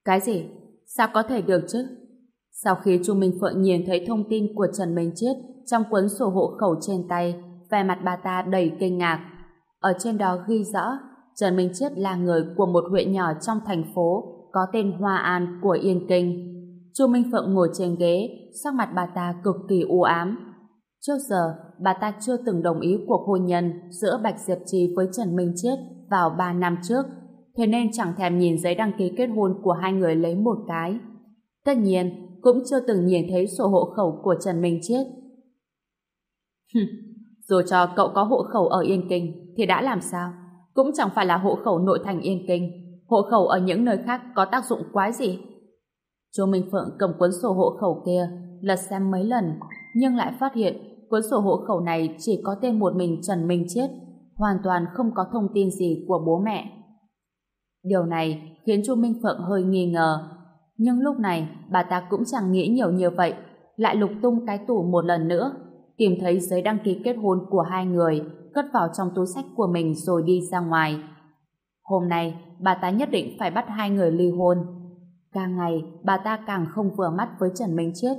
Cái gì? Sao có thể được chứ? Sau khi Chu Minh Phượng nhìn thấy thông tin của Trần Minh Chết trong cuốn sổ hộ khẩu trên tay, vẻ mặt bà ta đầy kinh ngạc. Ở trên đó ghi rõ, Trần Minh Chết là người của một huyện nhỏ trong thành phố có tên Hoa An của Yên Kinh. Chu Minh Phượng ngồi trên ghế, sắc mặt bà ta cực kỳ u ám. Trước giờ, bà ta chưa từng đồng ý cuộc hôn nhân giữa Bạch Diệp Trì với Trần Minh Chết vào 3 năm trước, thế nên chẳng thèm nhìn giấy đăng ký kết hôn của hai người lấy một cái. Tất nhiên, cũng chưa từng nhìn thấy sổ hộ khẩu của Trần Minh Chết. Dù cho cậu có hộ khẩu ở Yên Kinh thì đã làm sao? Cũng chẳng phải là hộ khẩu nội thành Yên Kinh. Hộ khẩu ở những nơi khác có tác dụng quái gì? Chu Minh Phượng cầm cuốn sổ hộ khẩu kia, lật xem mấy lần, nhưng lại phát hiện cuốn sổ hộ khẩu này chỉ có tên một mình Trần Minh Chết, hoàn toàn không có thông tin gì của bố mẹ. Điều này khiến Chu Minh Phượng hơi nghi ngờ, nhưng lúc này bà ta cũng chẳng nghĩ nhiều như vậy, lại lục tung cái tủ một lần nữa tìm thấy giấy đăng ký kết hôn của hai người cất vào trong túi sách của mình rồi đi ra ngoài. Hôm nay, bà ta nhất định phải bắt hai người ly hôn. Càng ngày, bà ta càng không vừa mắt với Trần Minh Chết.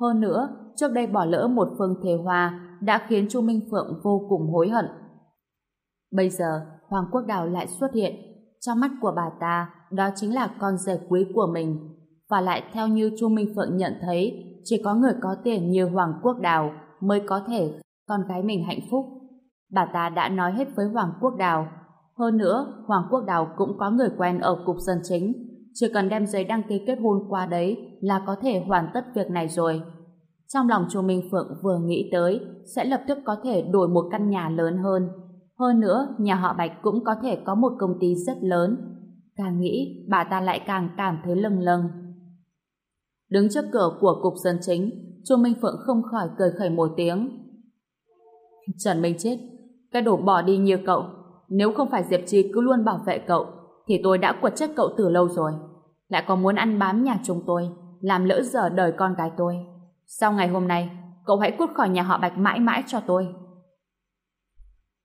Hơn nữa, trước đây bỏ lỡ một phương thế hoa đã khiến Chu Minh Phượng vô cùng hối hận. Bây giờ, Hoàng Quốc Đào lại xuất hiện. Trong mắt của bà ta, đó chính là con rể quý của mình. Và lại theo như Chu Minh Phượng nhận thấy, chỉ có người có tiền như Hoàng Quốc Đào mới có thể con gái mình hạnh phúc. Bà ta đã nói hết với Hoàng Quốc Đào. Hơn nữa, Hoàng Quốc Đào cũng có người quen ở cục dân chính. Chỉ cần đem giấy đăng ký kết hôn qua đấy là có thể hoàn tất việc này rồi. Trong lòng Chu Minh Phượng vừa nghĩ tới sẽ lập tức có thể đổi một căn nhà lớn hơn. Hơn nữa, nhà họ Bạch cũng có thể có một công ty rất lớn. Càng nghĩ, bà ta lại càng cảm thấy lâng lâng. Đứng trước cửa của cục dân chính, Chu Minh Phượng không khỏi cười khẩy một tiếng. Trần Minh chết, cái đồ bỏ đi như cậu. Nếu không phải Diệp Trì cứ luôn bảo vệ cậu, thì tôi đã quật chết cậu từ lâu rồi. Lại còn muốn ăn bám nhà chúng tôi, làm lỡ giờ đời con gái tôi. Sau ngày hôm nay, cậu hãy cút khỏi nhà họ Bạch mãi mãi cho tôi.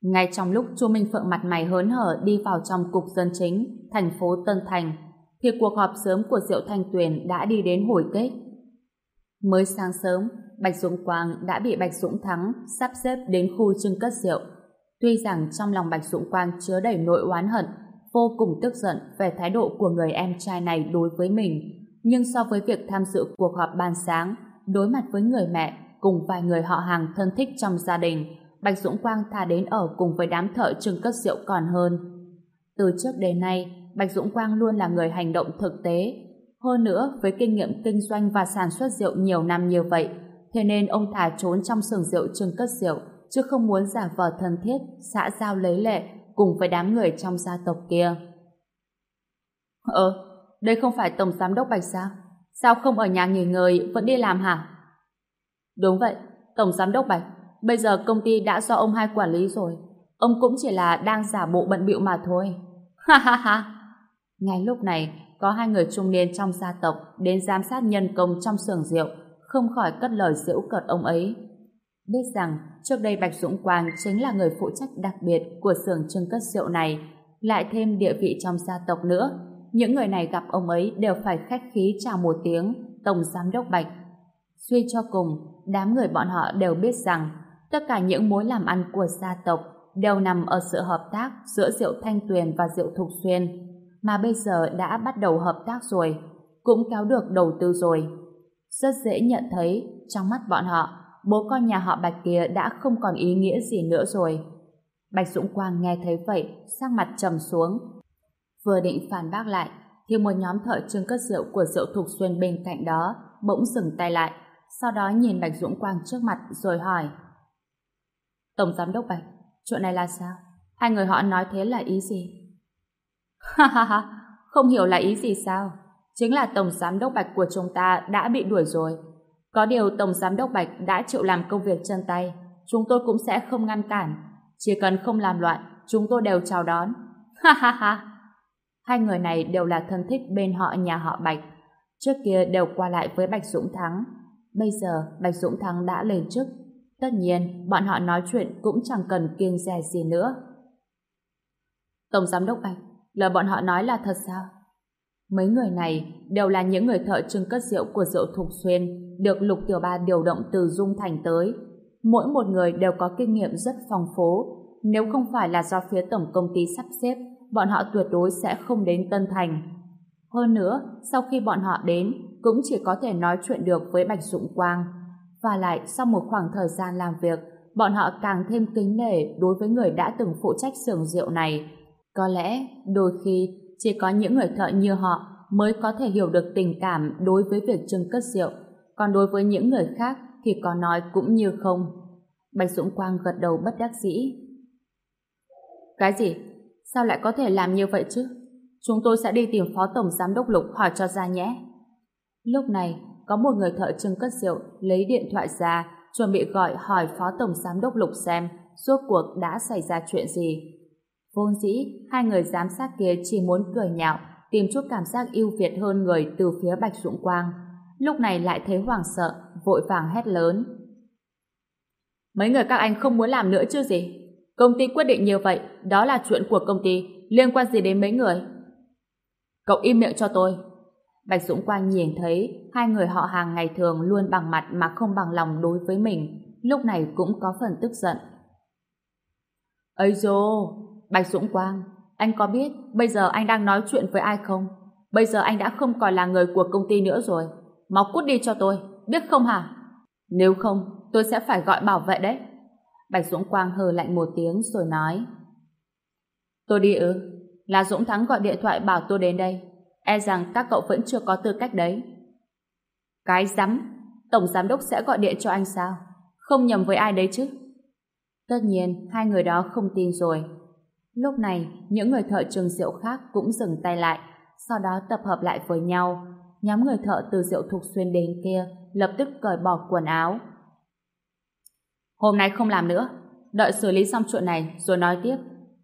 Ngay trong lúc Chu Minh Phượng mặt mày hớn hở đi vào trong cục dân chính, thành phố Tân Thành, thì cuộc họp sớm của Diệu Thanh Tuyền đã đi đến hồi kết. Mới sáng sớm, Bạch Dũng Quang đã bị Bạch Dũng Thắng sắp xếp đến khu trưng cất rượu. Tuy rằng trong lòng Bạch Dũng Quang chứa đầy nỗi oán hận, vô cùng tức giận về thái độ của người em trai này đối với mình, nhưng so với việc tham dự cuộc họp ban sáng, đối mặt với người mẹ cùng vài người họ hàng thân thích trong gia đình, Bạch Dũng Quang thà đến ở cùng với đám thợ trưng cất rượu còn hơn. Từ trước đến nay, Bạch Dũng Quang luôn là người hành động thực tế. Hơn nữa, với kinh nghiệm kinh doanh và sản xuất rượu nhiều năm như vậy, thế nên ông thả trốn trong xưởng rượu trưng cất rượu, chứ không muốn giả vờ thân thiết, xã giao lấy lệ cùng với đám người trong gia tộc kia. Ờ, đây không phải Tổng Giám đốc Bạch sao? Sao không ở nhà nghỉ ngơi, vẫn đi làm hả? Đúng vậy, Tổng Giám đốc Bạch, bây giờ công ty đã do ông hai quản lý rồi. Ông cũng chỉ là đang giả bộ bận bịu mà thôi. Ha ha ha! Ngay lúc này, có hai người trung niên trong gia tộc đến giám sát nhân công trong xưởng rượu, không khỏi cất lời giễu cợt ông ấy. Biết rằng trước đây Bạch Dũng Quang chính là người phụ trách đặc biệt của xưởng trưng cất rượu này, lại thêm địa vị trong gia tộc nữa. Những người này gặp ông ấy đều phải khách khí chào một tiếng Tổng Giám đốc Bạch. Suy cho cùng, đám người bọn họ đều biết rằng tất cả những mối làm ăn của gia tộc đều nằm ở sự hợp tác giữa rượu Thanh Tuyền và rượu Thục Xuyên, mà bây giờ đã bắt đầu hợp tác rồi, cũng kéo được đầu tư rồi. Rất dễ nhận thấy, trong mắt bọn họ, bố con nhà họ Bạch kia đã không còn ý nghĩa gì nữa rồi. Bạch Dũng Quang nghe thấy vậy, sắc mặt trầm xuống. Vừa định phản bác lại, thì một nhóm thợ trưng cất rượu của rượu Thục Xuyên bên cạnh đó bỗng dừng tay lại, sau đó nhìn Bạch Dũng Quang trước mặt rồi hỏi. Tổng Giám đốc Bạch, chuyện này là sao? Hai người họ nói thế là ý gì? Ha ha ha, không hiểu là ý gì sao? Chính là Tổng Giám đốc Bạch của chúng ta đã bị đuổi rồi. Có điều Tổng Giám đốc Bạch đã chịu làm công việc chân tay, chúng tôi cũng sẽ không ngăn cản. Chỉ cần không làm loạn, chúng tôi đều chào đón. Ha ha ha! Hai người này đều là thân thích bên họ nhà họ Bạch. Trước kia đều qua lại với Bạch Dũng Thắng. Bây giờ Bạch Dũng Thắng đã lên chức. Tất nhiên, bọn họ nói chuyện cũng chẳng cần kiêng dè gì nữa. Tổng Giám đốc Bạch, lời bọn họ nói là thật sao? Mấy người này đều là những người thợ trưng cất rượu của rượu Thục Xuyên được Lục Tiểu Ba điều động từ Dung Thành tới. Mỗi một người đều có kinh nghiệm rất phong phú. Nếu không phải là do phía tổng công ty sắp xếp, bọn họ tuyệt đối sẽ không đến Tân Thành. Hơn nữa, sau khi bọn họ đến, cũng chỉ có thể nói chuyện được với Bạch Dũng Quang. Và lại, sau một khoảng thời gian làm việc, bọn họ càng thêm kính nể đối với người đã từng phụ trách xưởng rượu này. Có lẽ, đôi khi, chỉ có những người thợ như họ mới có thể hiểu được tình cảm đối với việc trưng cất rượu, còn đối với những người khác thì có nói cũng như không. Bạch Dũng Quang gật đầu bất đắc dĩ. Cái gì? Sao lại có thể làm như vậy chứ? Chúng tôi sẽ đi tìm Phó Tổng Giám đốc Lục hỏi cho ra nhé. Lúc này, có một người thợ trưng cất rượu lấy điện thoại ra chuẩn bị gọi hỏi Phó Tổng Giám đốc Lục xem suốt cuộc đã xảy ra chuyện gì. Vốn dĩ, hai người giám sát kia chỉ muốn cười nhạo, tìm chút cảm giác ưu việt hơn người từ phía Bạch Dũng Quang. Lúc này lại thấy hoảng sợ, vội vàng hét lớn. Mấy người các anh không muốn làm nữa chứ gì? Công ty quyết định như vậy, đó là chuyện của công ty, liên quan gì đến mấy người? Cậu im miệng cho tôi. Bạch Dũng Quang nhìn thấy hai người họ hàng ngày thường luôn bằng mặt mà không bằng lòng đối với mình, lúc này cũng có phần tức giận. Ây dô, Bạch Dũng Quang, anh có biết bây giờ anh đang nói chuyện với ai không? Bây giờ anh đã không còn là người của công ty nữa rồi. Mau cút đi cho tôi, biết không hả? Nếu không, tôi sẽ phải gọi bảo vệ đấy. Bạch Dũng Quang hờ lạnh một tiếng rồi nói. Tôi đi ư? Là Dũng Thắng gọi điện thoại bảo tôi đến đây. E rằng các cậu vẫn chưa có tư cách đấy. Cái rắm, Tổng Giám đốc sẽ gọi điện cho anh sao? Không nhầm với ai đấy chứ? Tất nhiên, hai người đó không tin rồi. Lúc này, những người thợ trường rượu khác cũng dừng tay lại, sau đó tập hợp lại với nhau. Nhóm người thợ từ rượu thục xuyên đến kia lập tức cởi bỏ quần áo. Hôm nay không làm nữa, đợi xử lý xong chuyện này rồi nói tiếp.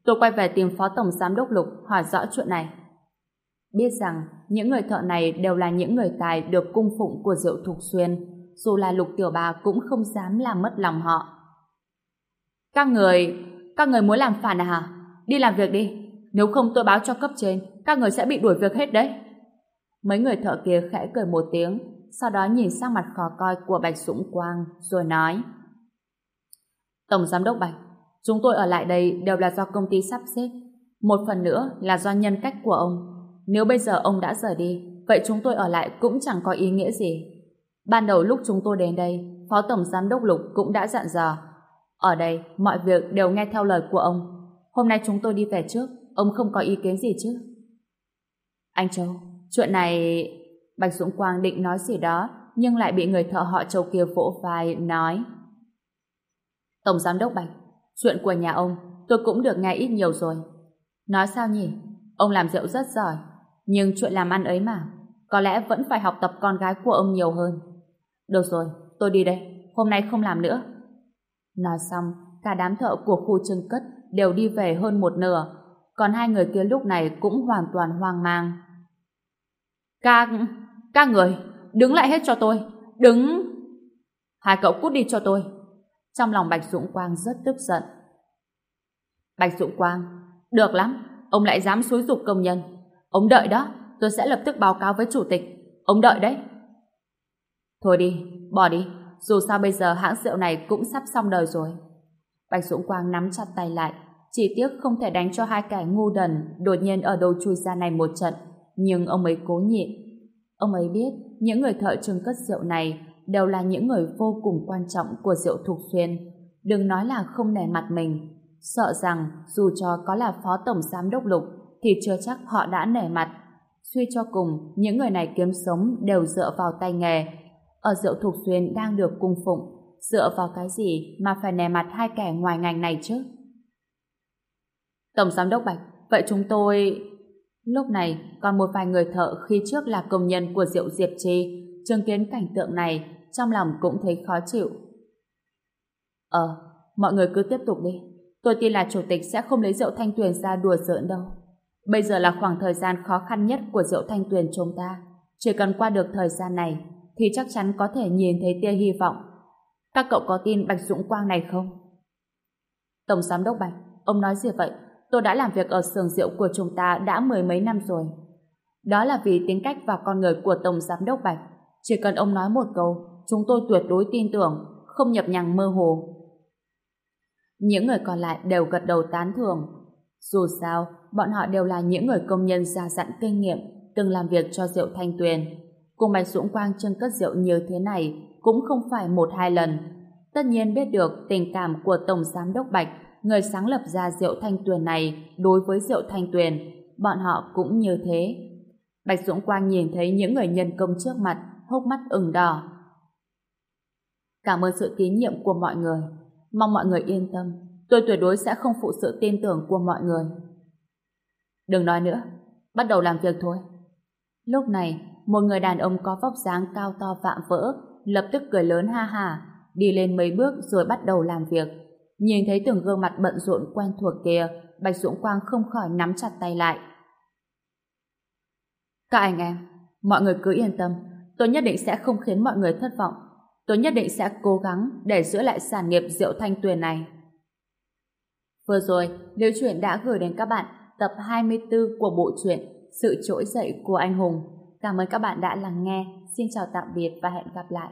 Tôi quay về tìm Phó Tổng Giám đốc Lục hỏi rõ chuyện này. Biết rằng những người thợ này đều là những người tài được cung phụng của rượu thục xuyên, dù là Lục Tiểu Bà cũng không dám làm mất lòng họ. Các người, các người muốn làm phản à hả? Đi làm việc đi, nếu không tôi báo cho cấp trên, các người sẽ bị đuổi việc hết đấy. Mấy người thợ kia khẽ cười một tiếng, sau đó nhìn sang mặt khó coi của Bạch Dũng Quang, rồi nói Tổng Giám đốc Bạch, chúng tôi ở lại đây đều là do công ty sắp xếp. Một phần nữa là do nhân cách của ông. Nếu bây giờ ông đã rời đi, vậy chúng tôi ở lại cũng chẳng có ý nghĩa gì. Ban đầu lúc chúng tôi đến đây, Phó Tổng Giám đốc Lục cũng đã dặn dò. Ở đây, mọi việc đều nghe theo lời của ông. Hôm nay chúng tôi đi về trước, ông không có ý kiến gì chứ? Anh Châu, chuyện này... Bạch Dũng Quang định nói gì đó, nhưng lại bị người thợ họ Châu kia vỗ vai, nói Tổng Giám đốc Bạch, chuyện của nhà ông tôi cũng được nghe ít nhiều rồi. Nói sao nhỉ? Ông làm rượu rất giỏi. Nhưng chuyện làm ăn ấy mà, có lẽ vẫn phải học tập con gái của ông nhiều hơn. Được rồi, tôi đi đây, hôm nay không làm nữa. Nói xong, cả đám thợ của khu trưng cất đều đi về hơn một nửa, còn hai người kia lúc này cũng hoàn toàn hoang mang. Các... các người, đứng lại hết cho tôi, đứng... Hai cậu cút đi cho tôi. Trong lòng Bạch Dũng Quang rất tức giận. Bạch Dũng Quang, được lắm, ông lại dám xúi dục công nhân. Ông đợi đó, tôi sẽ lập tức báo cáo với chủ tịch. Ông đợi đấy. Thôi đi, bỏ đi, dù sao bây giờ hãng rượu này cũng sắp xong đời rồi. Bạch Dũng Quang nắm chặt tay lại, chỉ tiếc không thể đánh cho hai kẻ ngu đần đột nhiên ở đầu chui ra này một trận, nhưng ông ấy cố nhịn. Ông ấy biết những người thợ trưng cất rượu này đều là những người vô cùng quan trọng của rượu Thục Xuyên. Đừng nói là không nể mặt mình, sợ rằng dù cho có là phó tổng giám đốc lục thì chưa chắc họ đã nể mặt. Suy cho cùng, những người này kiếm sống đều dựa vào tay nghề. Ở rượu Thục Xuyên đang được cung phụng, dựa vào cái gì mà phải nề mặt hai kẻ ngoài ngành này chứ? Tổng giám đốc Bạch, vậy chúng tôi... Lúc này, còn một vài người thợ khi trước là công nhân của rượu Diệp Trì, chứng kiến cảnh tượng này, trong lòng cũng thấy khó chịu. Ờ, mọi người cứ tiếp tục đi. Tôi tin là chủ tịch sẽ không lấy rượu thanh tuyền ra đùa giỡn đâu. Bây giờ là khoảng thời gian khó khăn nhất của rượu thanh tuyền chúng ta. Chỉ cần qua được thời gian này, thì chắc chắn có thể nhìn thấy tia hy vọng. Các cậu có tin Bạch Dũng Quang này không? Tổng giám đốc Bạch, ông nói gì vậy? Tôi đã làm việc ở xưởng rượu của chúng ta đã mười mấy năm rồi. Đó là vì tính cách và con người của Tổng Giám đốc Bạch. Chỉ cần ông nói một câu, chúng tôi tuyệt đối tin tưởng, không nhập nhằng mơ hồ. Những người còn lại đều gật đầu tán thưởng. Dù sao, bọn họ đều là những người công nhân già dặn kinh nghiệm, từng làm việc cho rượu thanh tuyền. Cùng Bạch Dũng Quang trưng cất rượu như thế này cũng không phải một hai lần. Tất nhiên biết được tình cảm của Tổng Giám đốc Bạch người sáng lập ra rượu thanh tuyền này đối với rượu thanh tuyền, bọn họ cũng như thế. Bạch Dũng Quang nhìn thấy những người nhân công trước mặt, hốc mắt ửng đỏ. Cảm ơn sự tín nhiệm của mọi người. Mong mọi người yên tâm, tôi tuyệt đối sẽ không phụ sự tin tưởng của mọi người. Đừng nói nữa, bắt đầu làm việc thôi. Lúc này, một người đàn ông có vóc dáng cao to vạm vỡ, lập tức cười lớn ha ha, đi lên mấy bước rồi bắt đầu làm việc. Nhìn thấy từng gương mặt bận rộn quen thuộc kia, Bạch Dũng Quang không khỏi nắm chặt tay lại. Các anh em, mọi người cứ yên tâm, tôi nhất định sẽ không khiến mọi người thất vọng. Tôi nhất định sẽ cố gắng để giữ lại sản nghiệp rượu thanh tuyền này. Vừa rồi, Liễu Chuyện đã gửi đến các bạn tập 24 của bộ truyện Sự trỗi dậy của anh hùng. Cảm ơn các bạn đã lắng nghe. Xin chào tạm biệt và hẹn gặp lại.